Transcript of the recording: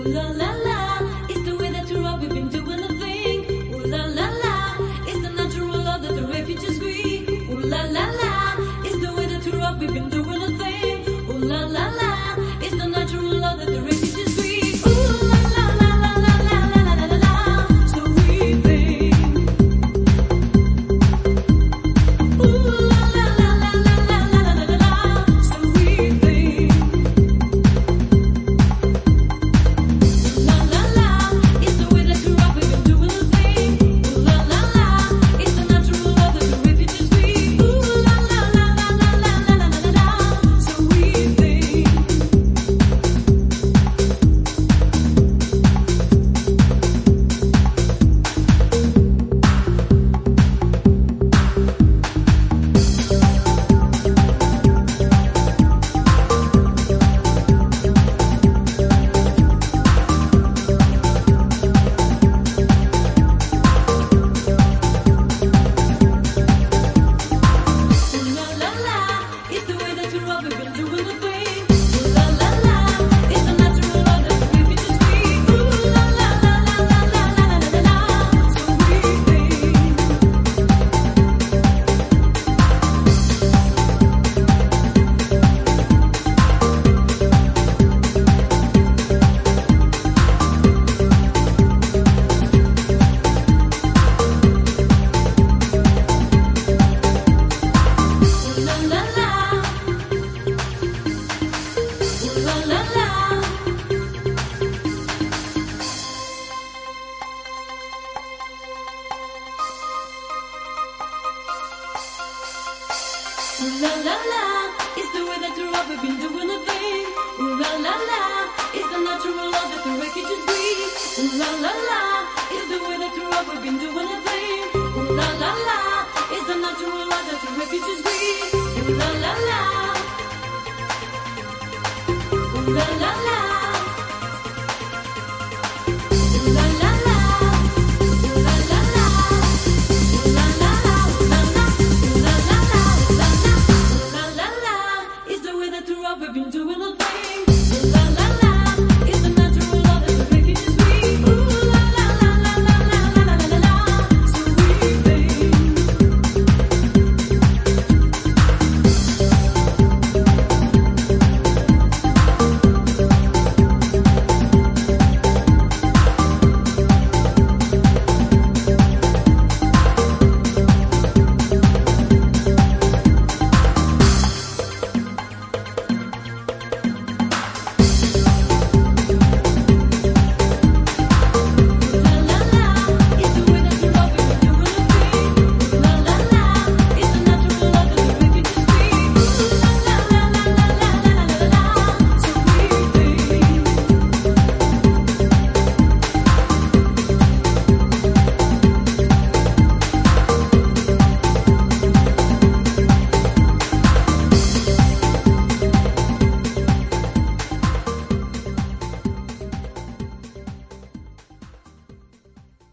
ooh la la la. Ooh la la la, it's the way that the rubber been doing the thing. Ooh la la la, it's the natural law that the wreckages breathe. Ooh la la la, it's the way that the rubber been doing the thing. Ooh la la la, it's the natural law that the wreckages breathe. Ooh la la la, ooh la la la.